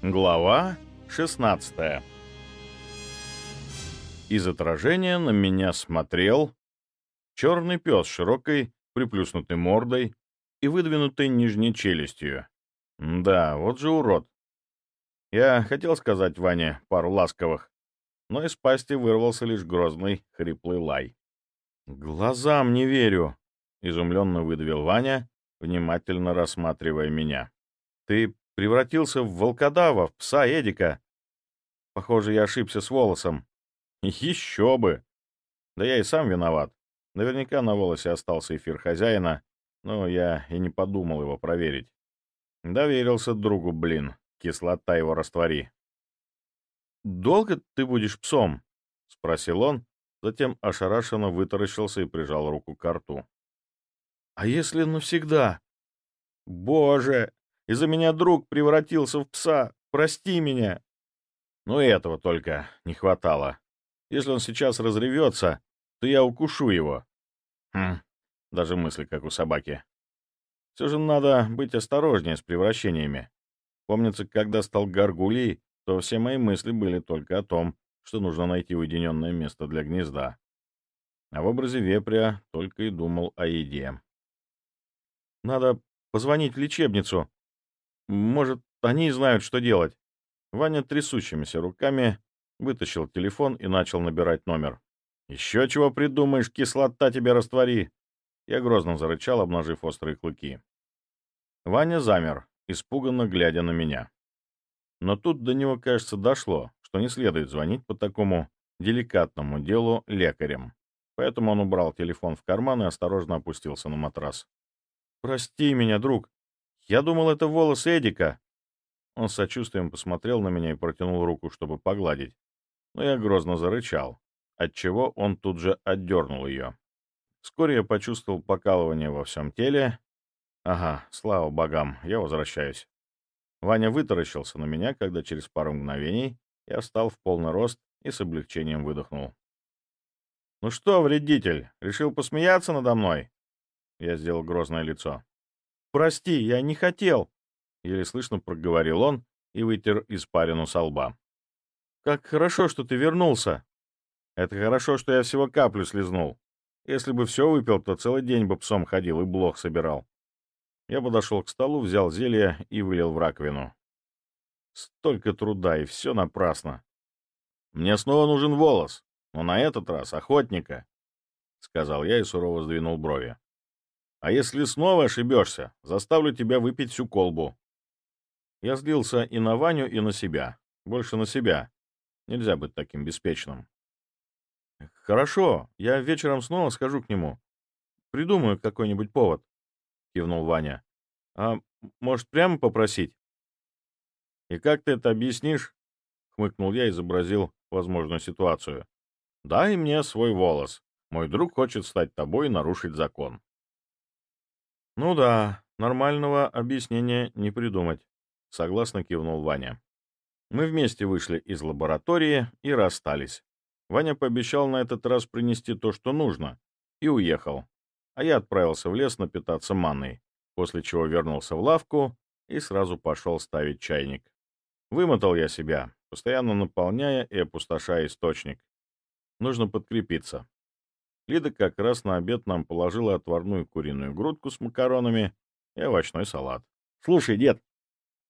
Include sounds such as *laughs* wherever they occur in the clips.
Глава 16 Из отражения на меня смотрел черный пес с широкой приплюснутой мордой и выдвинутой нижней челюстью. Да, вот же урод. Я хотел сказать Ване пару ласковых, но из пасти вырвался лишь грозный хриплый лай. «Глазам не верю!» — изумленно выдавил Ваня, внимательно рассматривая меня. «Ты Превратился в волкодава, в пса Эдика. Похоже, я ошибся с волосом. *laughs* Еще бы! Да я и сам виноват. Наверняка на волосе остался эфир хозяина, но я и не подумал его проверить. Доверился другу, блин. Кислота его раствори. «Долго ты будешь псом?» — спросил он, затем ошарашенно вытаращился и прижал руку к рту. «А если навсегда?» «Боже, из-за меня друг превратился в пса. Прости меня. Ну, этого только не хватало. Если он сейчас разревется, то я укушу его. Хм, даже мысли, как у собаки. Все же надо быть осторожнее с превращениями. Помнится, когда стал горгулей, то все мои мысли были только о том, что нужно найти уединенное место для гнезда. А в образе вепря только и думал о еде. «Надо позвонить в лечебницу», может, они знают, что делать. Ваня трясущимися руками вытащил телефон и начал набирать номер. «Еще чего придумаешь, кислота тебе раствори!» Я грозно зарычал, обнажив острые клыки. Ваня замер, испуганно глядя на меня. Но тут до него, кажется, дошло, что не следует звонить по такому деликатному делу лекарям. Поэтому он убрал телефон в карман и осторожно опустился на матрас. «Прости меня, друг. Я думал, это волосы Эдика. Он с сочувствием посмотрел на меня и протянул руку, чтобы погладить. Но я грозно зарычал, отчего он тут же отдернул ее. Вскоре я почувствовал покалывание во всем теле. Ага, слава богам, я возвращаюсь. Ваня вытаращился на меня, когда через пару мгновений я встал в полный рост и с облегчением выдохнул. «Ну что, вредитель, решил посмеяться надо мной?» Я сделал грозное лицо. «Прости, я не хотел!» — еле слышно проговорил он и вытер испарину со лба. «Как хорошо, что ты вернулся!» «Это хорошо, что я всего каплю слезнул. Если бы все выпил, то целый день бы псом ходил и блох собирал». Я подошел к столу, взял зелье и вылил в раковину. Столько труда, и все напрасно. Мне снова нужен волос, но на этот раз охотника, — сказал я и сурово сдвинул брови. А если снова ошибешься, заставлю тебя выпить всю колбу. Я злился и на Ваню, и на себя. Больше на себя. Нельзя быть таким беспечным. «Хорошо, я вечером снова схожу к нему. Придумаю какой-нибудь повод», — кивнул Ваня. «А может, прямо попросить?» «И как ты это объяснишь?» — хмыкнул я и изобразил возможную ситуацию. «Дай мне свой волос. Мой друг хочет стать тобой и нарушить закон». «Ну да, нормального объяснения не придумать», — согласно кивнул Ваня. Мы вместе вышли из лаборатории и расстались. Ваня пообещал на этот раз принести то, что нужно, и уехал. А я отправился в лес напитаться манной, после чего вернулся в лавку и сразу пошел ставить чайник. Вымотал я себя, постоянно наполняя и опустошая источник. Нужно подкрепиться. Лида как раз на обед нам положила отварную куриную грудку с макаронами и овощной салат. — Слушай, дед,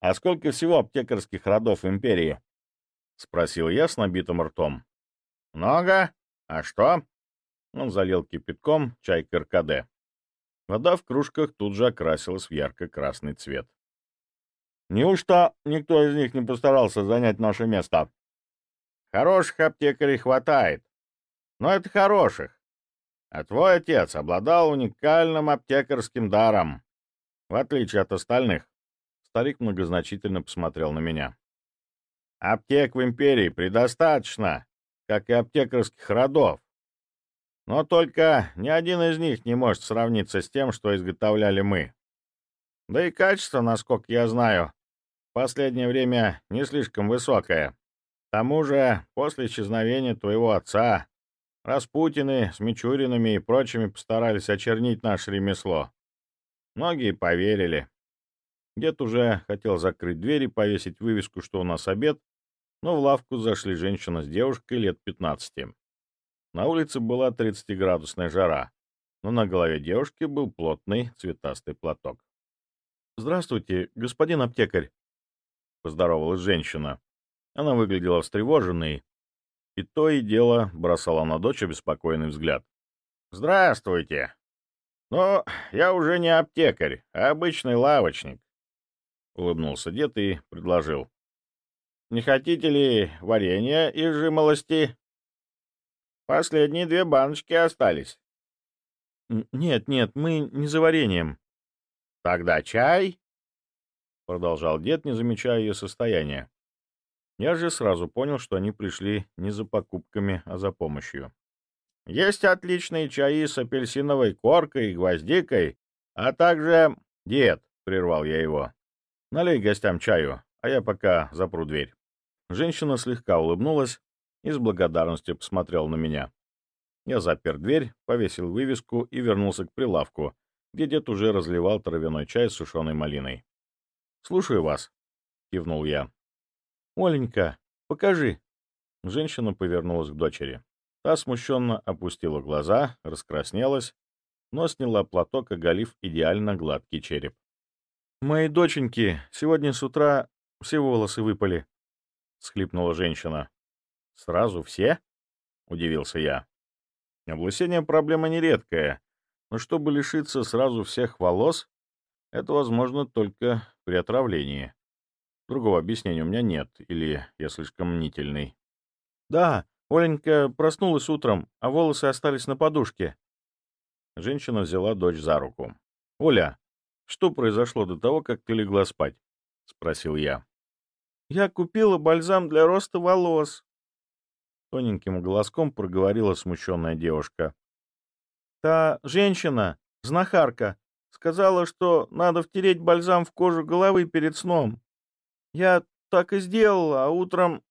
а сколько всего аптекарских родов империи? — спросил я с набитым ртом. — Много. А что? Он залил кипятком чай КРКД. Вода в кружках тут же окрасилась в ярко-красный цвет. Неужто никто из них не постарался занять наше место? Хороших аптекарей хватает. Но это хороших. А твой отец обладал уникальным аптекарским даром, в отличие от остальных. Старик многозначительно посмотрел на меня. Аптек в империи предостаточно, как и аптекарских родов. Но только ни один из них не может сравниться с тем, что изготовляли мы. Да и качество, насколько я знаю, в последнее время не слишком высокое. К тому же, после исчезновения твоего отца Распутины с Мичуринами и прочими постарались очернить наше ремесло. Многие поверили. Дед уже хотел закрыть дверь и повесить вывеску, что у нас обед, но в лавку зашли женщина с девушкой лет 15. На улице была 30-градусная жара, но на голове девушки был плотный цветастый платок. «Здравствуйте, господин аптекарь», — поздоровалась женщина. Она выглядела встревоженной, и то и дело бросала на дочь обеспокоенный взгляд. «Здравствуйте! Ну, я уже не аптекарь, а обычный лавочник», — улыбнулся дед и предложил. «Не хотите ли варенья из жимолости? Последние две баночки остались». «Нет, нет, мы не за вареньем», «Тогда чай?» — продолжал дед, не замечая ее состояния. Я же сразу понял, что они пришли не за покупками, а за помощью. «Есть отличные чаи с апельсиновой коркой и гвоздикой, а также...» «Дед!» — прервал я его. «Налей гостям чаю, а я пока запру дверь». Женщина слегка улыбнулась и с благодарностью посмотрела на меня. Я запер дверь, повесил вывеску и вернулся к прилавку, где дед уже разливал травяной чай с сушеной малиной. «Слушаю вас», — кивнул я. «Оленька, покажи». Женщина повернулась к дочери. Та смущенно опустила глаза, раскраснелась, но сняла платок, оголив идеально гладкий череп. «Моей доченьки сегодня с утра все волосы выпали», — схлипнула женщина. «Сразу все?» — удивился я. «Облысение — проблема нередкая, но чтобы лишиться сразу всех волос, это возможно только при отравлении. Другого объяснения у меня нет, или я слишком мнительный. Да, Оленька проснулась утром, а волосы остались на подушке. Женщина взяла дочь за руку. «Оля, что произошло до того, как ты легла спать?» — спросил я. «Я купила бальзам для роста волос», — тоненьким голоском проговорила смущенная девушка. Та женщина, знахарка, сказала, что надо втереть бальзам в кожу головы перед сном. Я так и сделала, а утром...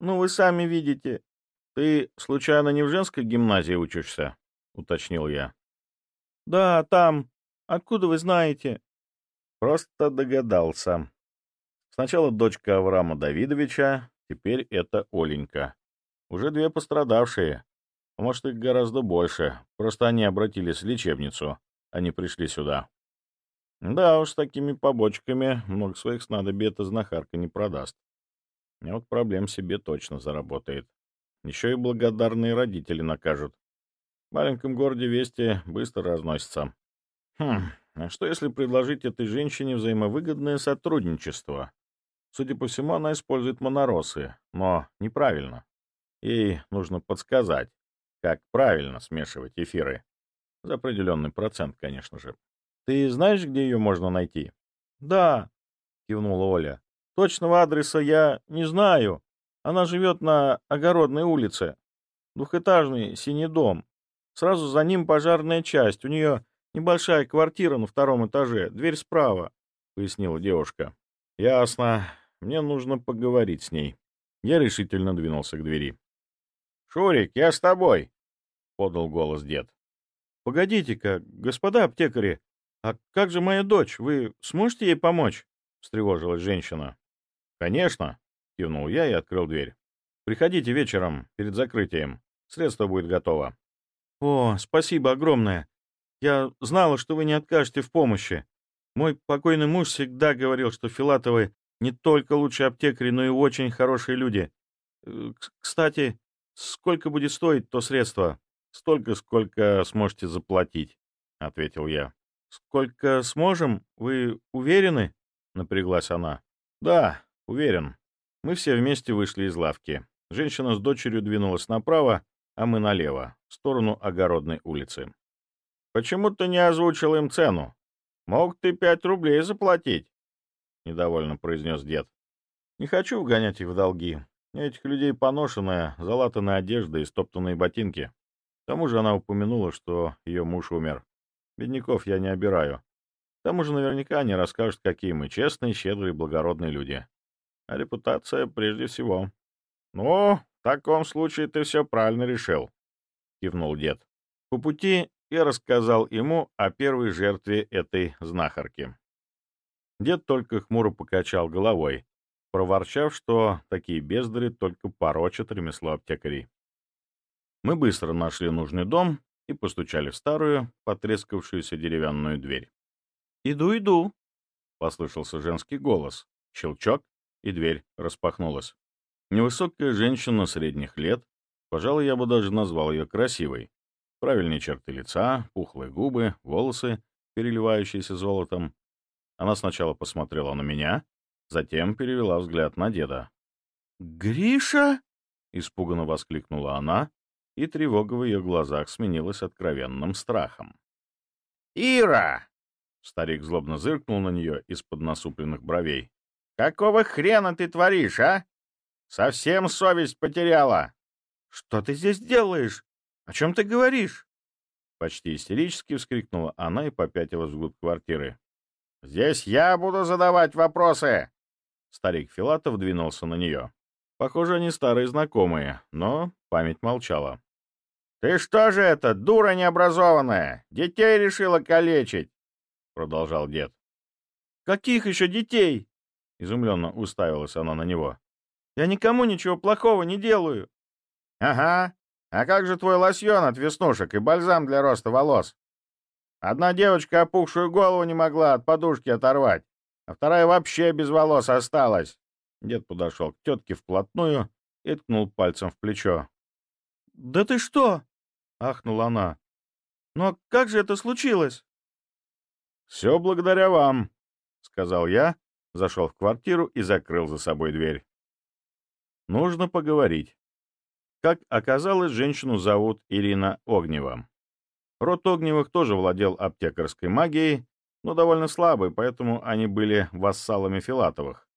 Ну, вы сами видите. — Ты, случайно, не в женской гимназии учишься? — уточнил я. — Да, там. Откуда вы знаете? — Просто догадался. Сначала дочка Авраама Давидовича, теперь это Оленька. Уже две пострадавшие. Может, их гораздо больше. Просто они обратились в лечебницу. Они пришли сюда. Да уж, такими побочками много своих снадобий эта знахарка не продаст. А вот проблем себе точно заработает. Еще и благодарные родители накажут. В маленьком городе вести быстро разносятся. Хм, а что если предложить этой женщине взаимовыгодное сотрудничество? Судя по всему, она использует моноросы, но неправильно. Ей нужно подсказать, как правильно смешивать эфиры. За определенный процент, конечно же. Ты знаешь, где ее можно найти? — Да, — кивнула Оля. — Точного адреса я не знаю. Она живет на Огородной улице. Двухэтажный синий дом. Сразу за ним пожарная часть. У нее небольшая квартира на втором этаже. Дверь справа, — пояснила девушка. — Ясно. Мне нужно поговорить с ней. Я решительно двинулся к двери. «Шурик, я с тобой!» — подал голос дед. «Погодите-ка, господа аптекари, а как же моя дочь? Вы сможете ей помочь?» — встревожилась женщина. «Конечно!» — кивнул я и открыл дверь. «Приходите вечером, перед закрытием. Средство будет готово». «О, спасибо огромное. Я знала, что вы не откажете в помощи. Мой покойный муж всегда говорил, что Филатовы не только лучшие аптекари, но и очень хорошие люди. Э, кстати, «Сколько будет стоить то средство?» «Столько, сколько сможете заплатить», — ответил я. «Сколько сможем? Вы уверены?» — напряглась она. «Да, уверен». Мы все вместе вышли из лавки. Женщина с дочерью двинулась направо, а мы налево, в сторону Огородной улицы. «Почему ты не озвучил им цену? Мог ты пять рублей заплатить?» — недовольно произнес дед. «Не хочу вгонять их в долги. Этих людей поношенная, залатанная одежда и стоптанные ботинки. К тому же она упомянула, что ее муж умер. Бедняков я не обираю. К тому же наверняка они расскажут, какие мы честные, щедрые, благородные люди. А репутация прежде всего. — Ну, в таком случае ты все правильно решил, — кивнул дед. По пути я рассказал ему о первой жертве этой знахарки. Дед только хмуро покачал головой, проворчав, что такие бездари только порочат ремесло аптекарей. Мы быстро нашли нужный дом и постучали в старую, потрескавшуюся деревянную дверь. «Иду, иду», — послышался женский голос. Щелчок, и дверь распахнулась. Невысокая женщина средних лет, пожалуй, я бы даже назвал ее красивой. Правильные черты лица, пухлые губы, волосы, переливающиеся золотом. Она сначала посмотрела на меня, затем перевела взгляд на деда. «Гриша?» — испуганно воскликнула она, и тревога в ее глазах сменилась откровенным страхом. «Ира!» — старик злобно зыркнул на нее из-под насупленных бровей. «Какого хрена ты творишь, а? Совсем совесть потеряла!» «Что ты здесь делаешь? О чем ты говоришь?» Почти истерически вскрикнула она и попятилась вглубь квартиры. «Здесь я буду задавать вопросы!» Старик Филатов двинулся на нее. Похоже, они старые знакомые, но память молчала. «Ты что же это, дура необразованная? Детей решила калечить!» — продолжал дед. «Каких еще детей?» — изумленно уставилась она на него. «Я никому ничего плохого не делаю». «Ага. А как же твой лосьон от веснушек и бальзам для роста волос? Одна девочка опухшую голову не могла от подушки оторвать, а вторая вообще без волос осталась. Дед подошел к тетке вплотную и ткнул пальцем в плечо. «Да ты что?» — ахнула она. «Ну а как же это случилось?» «Все благодаря вам», — сказал я, зашел в квартиру и закрыл за собой дверь. «Нужно поговорить». Как оказалось, женщину зовут Ирина Огнева. Род Огневых тоже владел аптекарской магией, но довольно слабой, поэтому они были вассалами Филатовых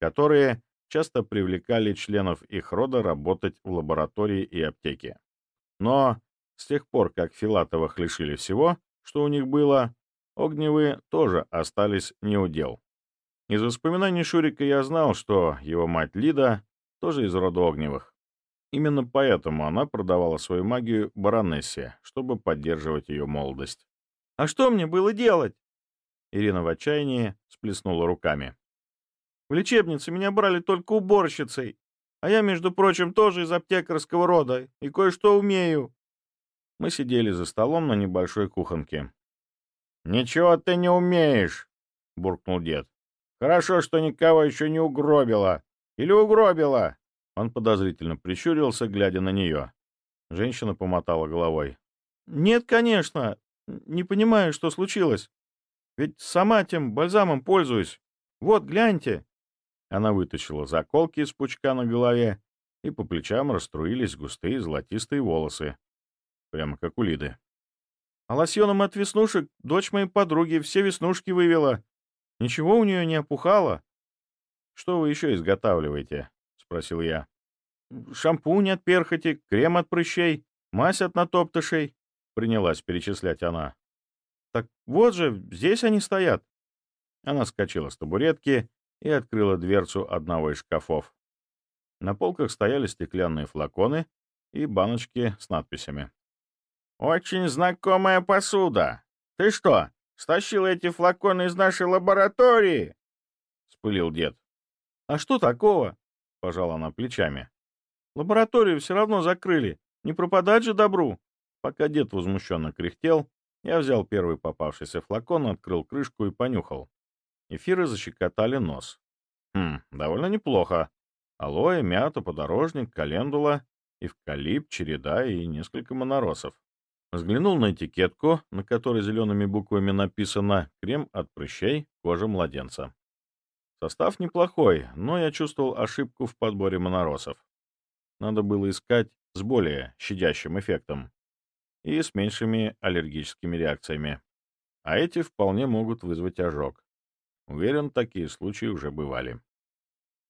которые часто привлекали членов их рода работать в лаборатории и аптеке. Но с тех пор, как Филатовых лишили всего, что у них было, Огневы тоже остались неудел. Из воспоминаний Шурика я знал, что его мать Лида тоже из рода Огневых. Именно поэтому она продавала свою магию баронессе, чтобы поддерживать ее молодость. «А что мне было делать?» Ирина в отчаянии сплеснула руками. В лечебнице меня брали только уборщицей, а я, между прочим, тоже из аптекарского рода и кое-что умею». Мы сидели за столом на небольшой кухонке. «Ничего ты не умеешь», — буркнул дед. «Хорошо, что никого еще не угробила. Или угробила?» Он подозрительно прищурился, глядя на нее. Женщина помотала головой. «Нет, конечно. Не понимаю, что случилось. Ведь сама тем бальзамом пользуюсь. Вот, гляньте». Она вытащила заколки из пучка на голове, и по плечам расструились густые золотистые волосы. Прямо как у Лиды. А лосьоном от веснушек дочь моей подруги все веснушки вывела. Ничего у нее не опухало. — Что вы еще изготавливаете? — спросил я. — Шампунь от перхоти, крем от прыщей, мазь от натоптышей, — принялась перечислять она. — Так вот же, здесь они стоят. Она скачала с табуретки и открыла дверцу одного из шкафов. На полках стояли стеклянные флаконы и баночки с надписями. «Очень знакомая посуда. Ты что, стащил эти флаконы из нашей лаборатории?» — спылил дед. «А что такого?» — пожала она плечами. «Лабораторию все равно закрыли. Не пропадать же добру!» Пока дед возмущенно кряхтел, я взял первый попавшийся флакон, открыл крышку и понюхал. Эфиры защекотали нос. Хм, довольно неплохо. Алоэ, мята, подорожник, календула, эвкалипт, череда и несколько моноросов. Взглянул на этикетку, на которой зелеными буквами написано «Крем от прыщей, кожа младенца». Состав неплохой, но я чувствовал ошибку в подборе моноросов. Надо было искать с более щадящим эффектом и с меньшими аллергическими реакциями. А эти вполне могут вызвать ожог. Уверен, такие случаи уже бывали.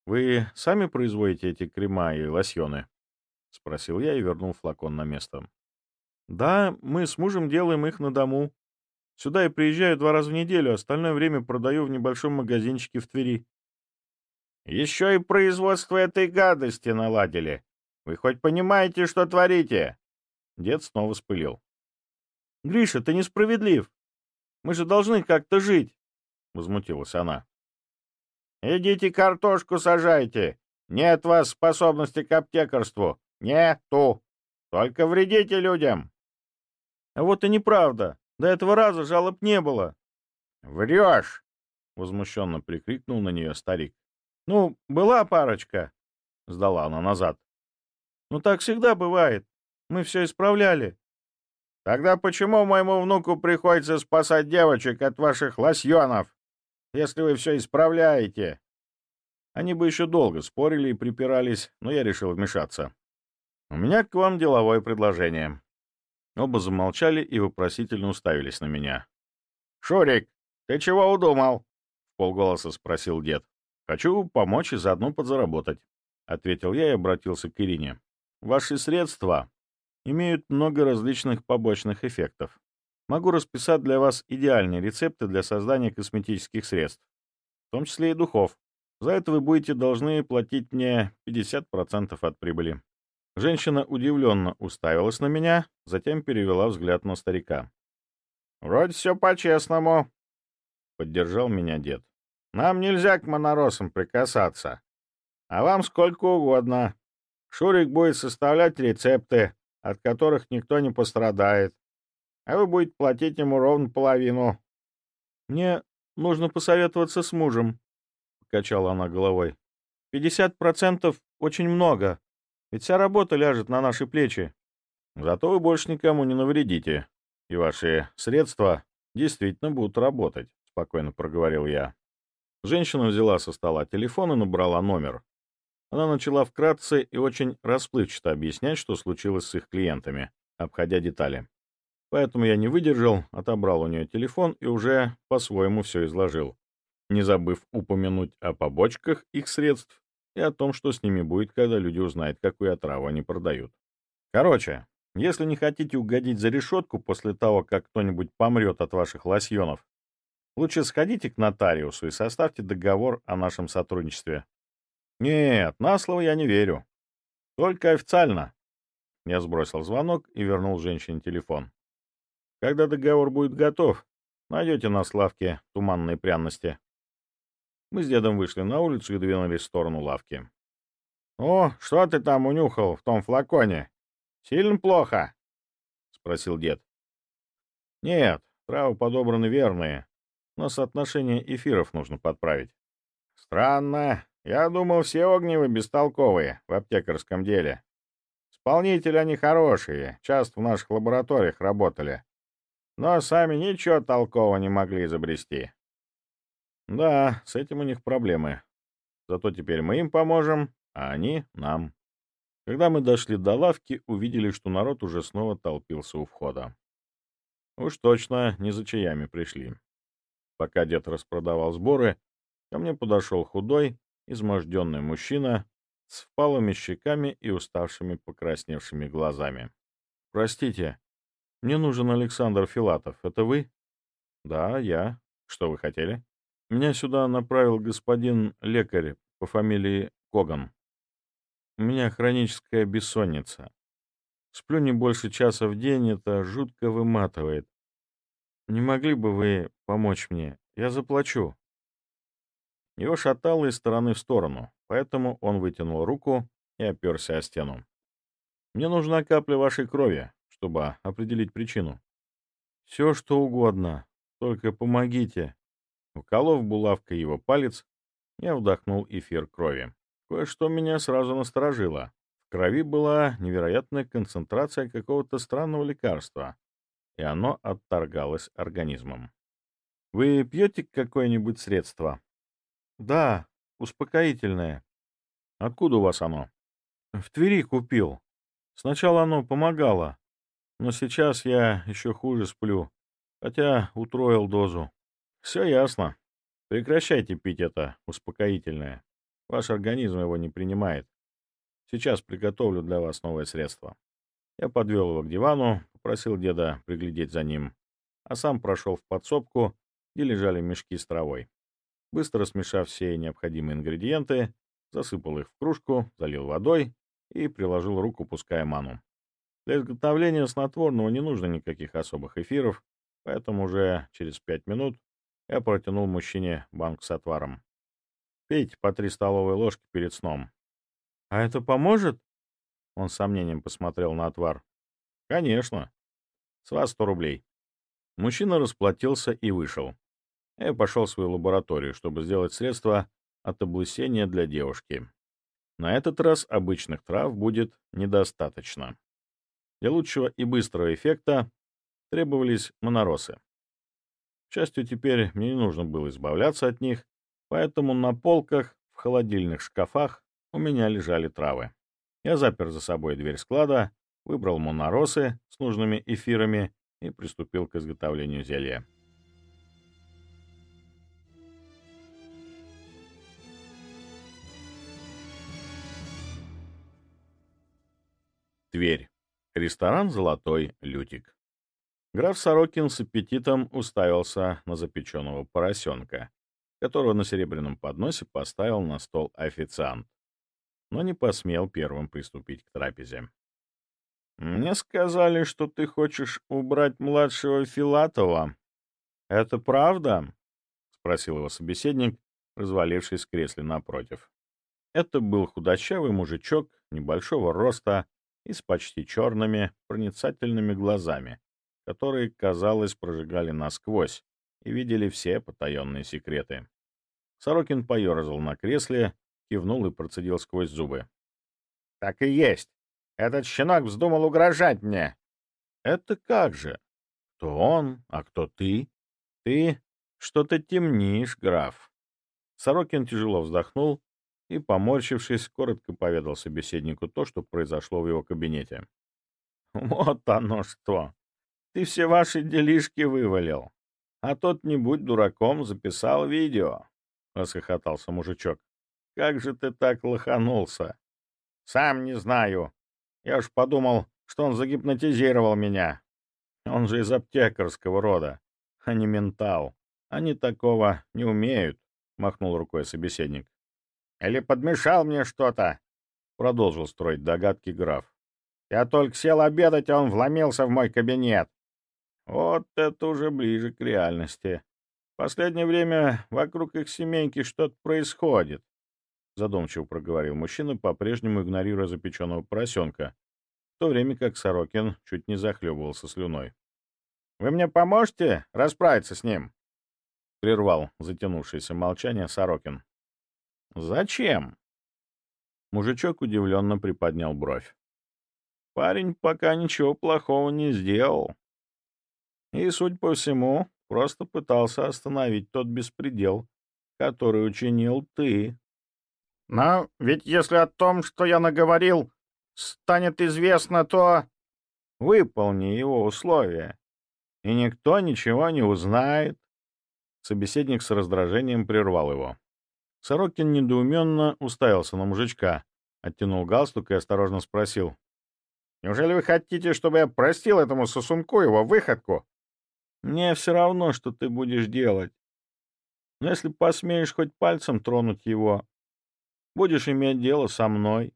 «Вы сами производите эти крема и лосьоны?» — спросил я и вернул флакон на место. «Да, мы с мужем делаем их на дому. Сюда я приезжаю два раза в неделю, остальное время продаю в небольшом магазинчике в Твери». «Еще и производство этой гадости наладили. Вы хоть понимаете, что творите?» Дед снова спылил. «Гриша, ты несправедлив. Мы же должны как-то жить. — возмутилась она. «Идите картошку сажайте. Нет вас способности к аптекарству. Нету. Только вредите людям». «А вот и неправда. До этого раза жалоб не было». «Врешь!» — возмущенно прикрикнул на нее старик. «Ну, была парочка», — сдала она назад. «Ну, так всегда бывает. Мы все исправляли». «Тогда почему моему внуку приходится спасать девочек от ваших лосьонов, если вы все исправляете?» Они бы еще долго спорили и припирались, но я решил вмешаться. «У меня к вам деловое предложение». Оба замолчали и вопросительно уставились на меня. «Шурик, ты чего удумал?» — полголоса спросил дед. «Хочу помочь и заодно подзаработать», — ответил я и обратился к Ирине. «Ваши средства имеют много различных побочных эффектов. Могу расписать для вас идеальные рецепты для создания косметических средств, в том числе и духов. За это вы будете должны платить мне 50% от прибыли». Женщина удивленно уставилась на меня, затем перевела взгляд на старика. «Вроде все по-честному», — поддержал меня дед. «Нам нельзя к моноросам прикасаться, а вам сколько угодно. Шурик будет составлять рецепты, от которых никто не пострадает, а вы будете платить ему ровно половину». «Мне нужно посоветоваться с мужем», — покачала она головой. «Пятьдесят процентов очень много, ведь вся работа ляжет на наши плечи». «Зато вы больше никому не навредите, и ваши средства действительно будут работать», — спокойно проговорил я. Женщина взяла со стола телефон и набрала номер. Она начала вкратце и очень расплывчато объяснять, что случилось с их клиентами, обходя детали. Поэтому я не выдержал, отобрал у нее телефон и уже по-своему все изложил, не забыв упомянуть о побочках их средств и о том, что с ними будет, когда люди узнают, какую отраву они продают. Короче, если не хотите угодить за решетку после того, как кто-нибудь помрет от ваших лосьонов, лучше сходите к нотариусу и составьте договор о нашем сотрудничестве. Нет, на слово я не верю. Только официально. Я сбросил звонок и вернул женщине телефон. Когда договор будет готов, найдете на славке туманные пряности. Мы с дедом вышли на улицу и двинулись в сторону лавки. — О, что ты там унюхал в том флаконе? Сильно плохо? — спросил дед. — Нет, травы подобраны верные, но соотношение эфиров нужно подправить. — Странно. Я думал, все огневы бестолковые в аптекарском деле. Исполнители они хорошие, часто в наших лабораториях работали. Но сами ничего толкового не могли изобрести. Да, с этим у них проблемы. Зато теперь мы им поможем, а они — нам. Когда мы дошли до лавки, увидели, что народ уже снова толпился у входа. Уж точно не за чаями пришли. Пока дед распродавал сборы, ко мне подошел худой, изможденный мужчина с впалыми щеками и уставшими покрасневшими глазами. «Простите, мне нужен Александр Филатов. Это вы?» «Да, я. Что вы хотели?» «Меня сюда направил господин лекарь по фамилии Коган. У меня хроническая бессонница. Сплю не больше часа в день, это жутко выматывает. Не могли бы вы помочь мне? Я заплачу». Его шатало из стороны в сторону, поэтому он вытянул руку и оперся о стену. «Мне нужна капля вашей крови, чтобы определить причину». «Все, что угодно, только помогите». Уколов булавкой его палец, я вдохнул эфир крови. Кое-что меня сразу насторожило. В крови была невероятная концентрация какого-то странного лекарства, и оно отторгалось организмом. «Вы пьете какое-нибудь средство?» Да, успокоительное. Откуда у вас оно? В Твери купил. Сначала оно помогало, но сейчас я еще хуже сплю, хотя утроил дозу. Все ясно. Прекращайте пить это успокоительное. Ваш организм его не принимает. Сейчас приготовлю для вас новое средство. Я подвел его к дивану, попросил деда приглядеть за ним, а сам прошел в подсобку, где лежали мешки с травой. Быстро смешав все необходимые ингредиенты, засыпал их в кружку, залил водой и приложил руку, пуская ману. Для изготовления снотворного не нужно никаких особых эфиров, поэтому уже через пять минут Я протянул мужчине банк с отваром. Пейте по три столовые ложки перед сном. — А это поможет? Он с сомнением посмотрел на отвар. — Конечно. С вас сто рублей. Мужчина расплатился и вышел. Я пошел в свою лабораторию, чтобы сделать средство от облысения для девушки. На этот раз обычных трав будет недостаточно. Для лучшего и быстрого эффекта требовались моноросы. К счастью, теперь мне не нужно было избавляться от них, поэтому на полках, в холодильных шкафах у меня лежали травы. Я запер за собой дверь склада, выбрал моноросы с нужными эфирами и приступил к изготовлению зелья. Тверь. Ресторан «Золотой лютик». Граф Сорокин с аппетитом уставился на запеченного поросенка, которого на серебряном подносе поставил на стол официант, но не посмел первым приступить к трапезе. «Мне сказали, что ты хочешь убрать младшего Филатова. Это правда?» — спросил его собеседник, развалившись в кресле напротив. Это был худощавый мужичок небольшого роста, и с почти черными, проницательными глазами, которые, казалось, прожигали насквозь и видели все потаенные секреты. Сорокин поерзал на кресле, кивнул и процедил сквозь зубы. — Так и есть. Этот щенок вздумал угрожать мне. — Это как же? Кто он, а кто ты? Ты что-то темнишь, граф. Сорокин тяжело вздохнул и, поморщившись, коротко поведал собеседнику то, что произошло в его кабинете. «Вот оно что! Ты все ваши делишки вывалил, а тот, не будь дураком, записал видео!» — расхохотался мужичок. «Как же ты так лоханулся?» «Сам не знаю. Я уж подумал, что он загипнотизировал меня. Он же из аптекарского рода, а не ментал. Они такого не умеют», — махнул рукой собеседник. Или подмешал мне что-то?» — продолжил строить догадки граф. «Я только сел обедать, а он вломился в мой кабинет». Вот это уже ближе к реальности. В последнее время вокруг их семейки что-то происходит, — задумчиво проговорил мужчина, по-прежнему игнорируя запеченного поросенка, в то время как Сорокин чуть не захлебывался слюной. — Вы мне поможете расправиться с ним? — прервал затянувшееся молчание Сорокин. «Зачем?» Мужичок удивленно приподнял бровь. Парень пока ничего плохого не сделал. И, судя по всему, просто пытался остановить тот беспредел, который учинил ты. Но ведь если о том, что я наговорил, станет известно, то... Выполни его условия, и никто ничего не узнает. Собеседник с раздражением прервал его. Сорокин недоуменно уставился на мужичка, оттянул галстук и осторожно спросил. «Неужели вы хотите, чтобы я простил этому сосунку его выходку?» «Мне все равно, что ты будешь делать. Но если посмеешь хоть пальцем тронуть его, будешь иметь дело со мной».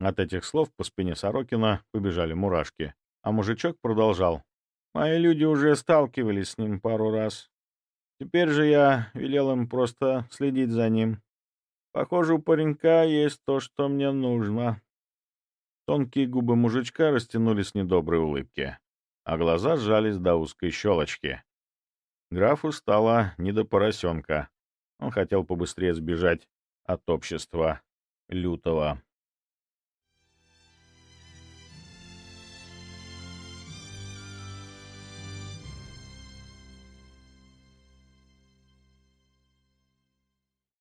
От этих слов по спине Сорокина побежали мурашки, а мужичок продолжал. «Мои люди уже сталкивались с ним пару раз. Теперь же я велел им просто следить за ним. Похоже, у паренька есть то, что мне нужно. Тонкие губы мужичка растянулись недоброй улыбке, а глаза сжались до узкой щелочки. Графу стало не до поросенка. Он хотел побыстрее сбежать от общества лютого.